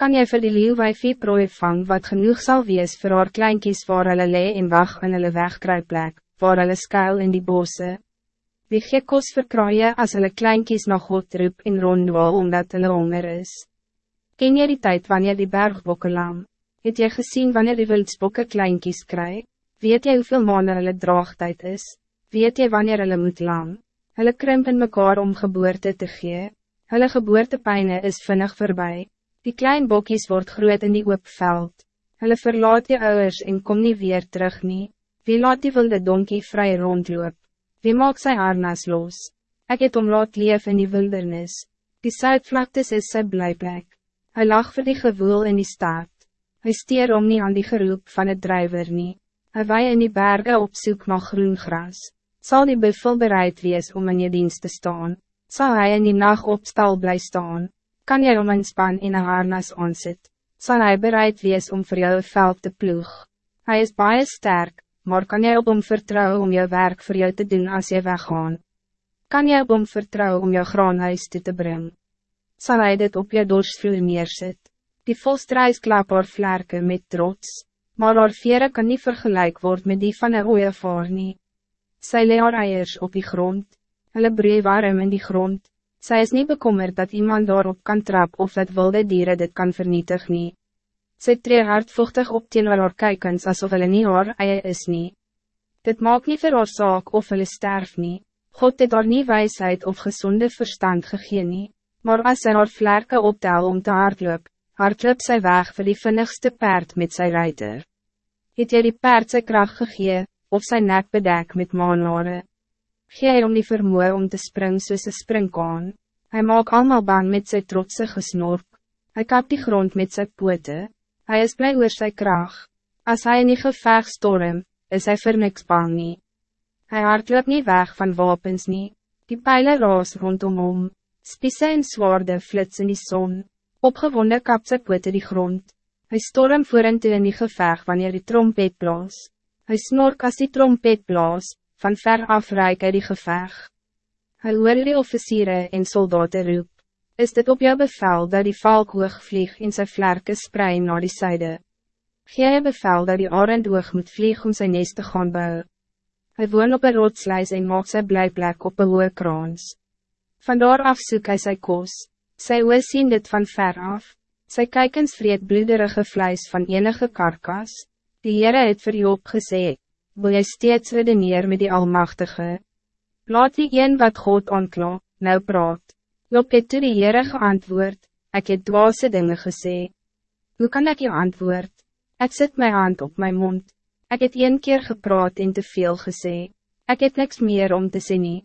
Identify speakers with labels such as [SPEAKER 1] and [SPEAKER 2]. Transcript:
[SPEAKER 1] Kan jy vir die leeuwijfie prooi vang wat genoeg zal wees voor haar kleinkies waar hulle lee en wacht in hulle wegkruiplek, waar hulle skuil in die bose? Wie gee kos vir kraaie as hulle kleinkies na God roep en rondwaal omdat hulle honger is? Ken jy die tijd wanneer die bergbokke lam? Het jy gezien wanneer die wildsbokke kleinkies kry? Weet jy hoeveel maanden hulle draagtijd is? Weet jy wanneer hulle moet lam? Hulle krimp in mekaar om geboorte te gee. Hulle geboortepijne is vinnig voorbij. Die klein bokjes wordt groot in die oop veld. Hulle verlaat die ouders en kom niet weer terug nie. Wie laat die wilde donkie vrij rondloop? Wie maakt sy harnas los? Ik het om laat leef in die wildernis. Die zuidvlaktes is sy blijplek. Hij lag voor die gewoel in die staat. Hij stier om niet aan die geroep van het drijver nie. Hij waai in die bergen op zoek naar groen gras. Zal die buffel bereid wees om in je dienst te staan? Zal hij in die nacht op stal blij staan? Kan jy om een span in een harnas aansit, sal hy bereid wees om voor jou veld te ploeg. Hij is baie sterk, maar kan jy op hom vertrouwen om jou werk voor jou te doen als jy weggaan? Kan jy op hom vertrouwen om jou graanhuis toe te brengen? Zal hij dit op jou dorsvloer neersit? Die volstruis klap haar vlerke met trots, maar haar vere kan niet vergelijk worden met die van een ooievaar nie. Sy lee haar eiers op die grond, hulle bree warm in die grond, Zij is niet bekommerd dat iemand daarop kan trap of dat wilde dieren dit kan vernietigen. nie. Sy tree hardvochtig op teen haar kijkens alsof hulle nie haar eie is nie. Dit maakt niet vir haar saak of hulle sterf nie. God het haar nie wijsheid of gezonde verstand gegee nie. Maar als sy haar vlerke optel om te hardloop, hardloop sy weg vir die vinnigste paard met sy ruiter. Het jy die paard sy kracht gegee, of sy nek bedek met maanlare? Gee om die vermoe om te spring soos een springkaan. Hij maak allemaal bang met zijn trotse gesnorp. Hij kap die grond met zijn pote. Hij is blij oor sy kracht. Als hij in die geveg storm, is hij vir niks bang nie. Hy hardloop nie weg van wapens nie. Die pijlen raas rondom hom. Spiese en zwaarde flits in die zon. Opgewonde kap sy pote die grond. Hij storm voor en toe in die geveg wanneer die trompet blaas. Hij snork als die trompet blaas, van ver af reik uit die geveg. Hy hoor die officieren en soldaten roep, is dit op jou bevel dat die valk hoog vlieg en sy vlerke sprei naar die zijde? Gee jy bevel dat die arend hoog moet vlieg om zijn nest te gaan bouwen? Hij woon op een rotslijs en maak sy blijplek op een hoge kraans. Vandaar af soek hy sy kos, sy oor sien dit van ver af, sy kykens vreed bloederige vlijs van enige karkas, die Heere het vir Job gesê, wil jy steeds redeneer met die Almachtige. Laat die een wat God aankla, nou praat. Job het toe die Heere geantwoord, ek het dwaase dinge gesê. Hoe kan ik je antwoord? Ik zet mijn hand op mijn mond. Ik het een keer gepraat en te veel gesê. Ik het niks meer om te sê nie.